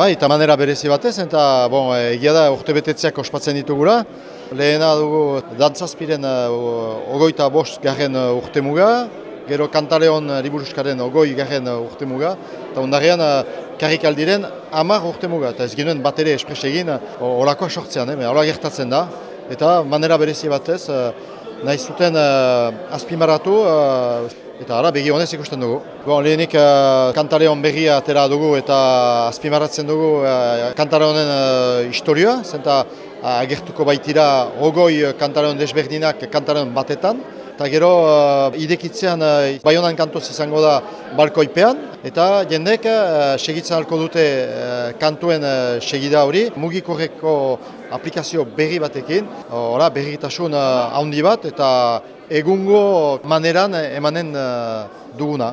Bai, eta manera berezi batez, eta bon, egia da urte betetzeak ospatzen ditugula. Lehena dugu dantzazpiren uh, ogoita bost garen uh, urte gero kantaleon liburuskaren ogoi garen uh, urte muga, eta ondarean uh, karrikaldiren amar urte muga, eta ez genuen bat ere espres egin horako sortzean, eh, hola gertatzen da, eta manera berezi batez, uh, nahi zuten uh, azpimarratu, uh, Eta ara, begi honez ikusten dugu. Bon, lehenik uh, kantaleon berria atera dugu eta azpimarratzen dugu uh, kantaleonen uh, historioa, zenta uh, agertuko baitira ogoi kantaleon desberdinak kantaleon batetan. Eta gero, uh, idekitzean uh, baionan kantoz izango da balkoipean, eta jendek uh, segitzen alko dute uh, kantuen uh, segida hori, mugikorreko aplikazio berri batekin, ora berritasun handi bat, eta egungo maneran emanen uh, duguna.